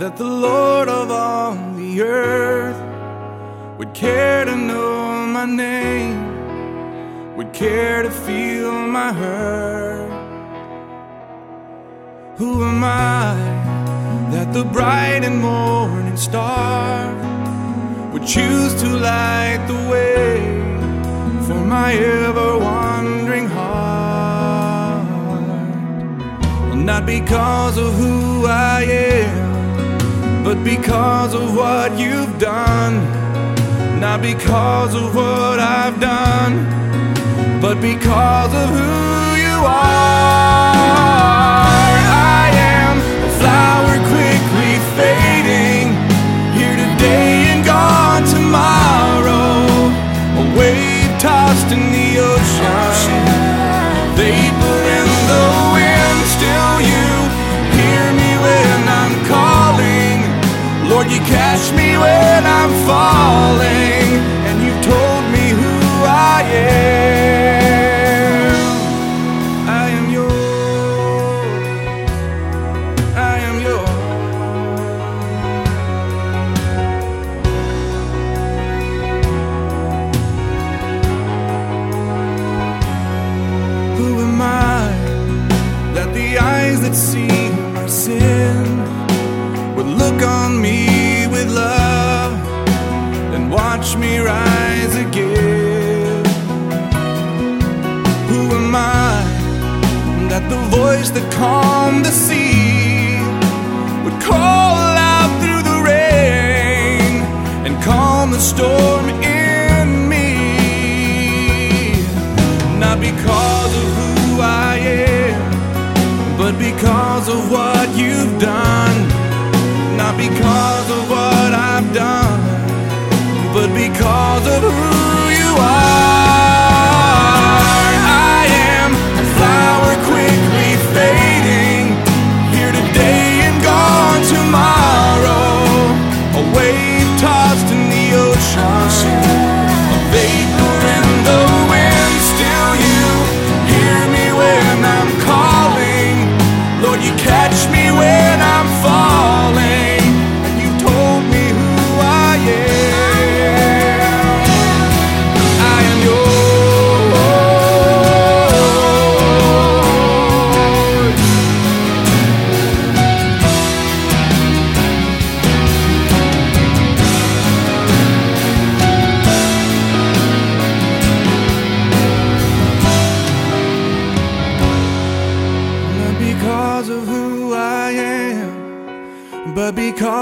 that the Lord of all the earth would care to know my name, would care to feel my hurt? Who am I that the bright and morning star would choose to light the way for my ever wandering heart? Well, not because of who I am, but because of what you've done. Not because of what I've done, but because of who you are. You catch me when I'm falling, that calmed the sea would call out through the rain and calm the storm in me? Not because of who I am, but because of what you've done. Not because of what I've done, but because of who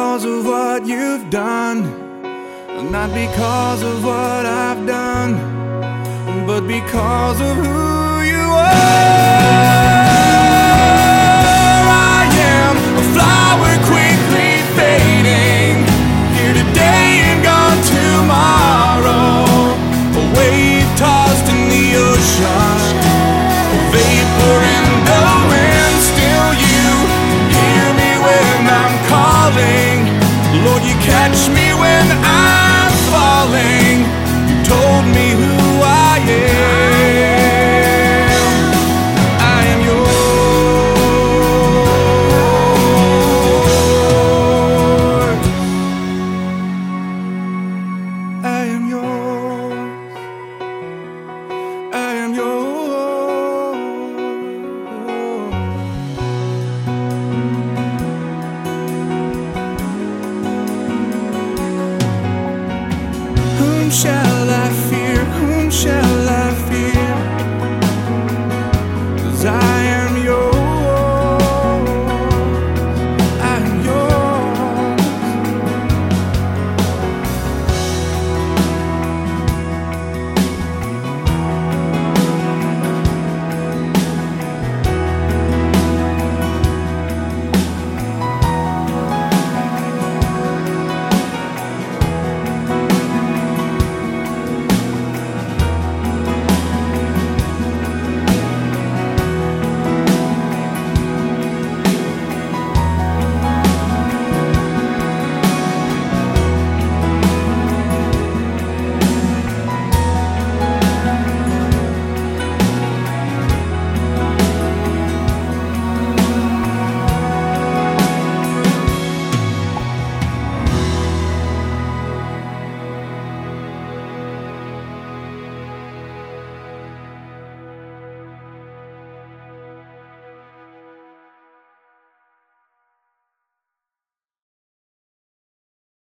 because of what you've done. Not because of what I've done, but because of who you are. Shall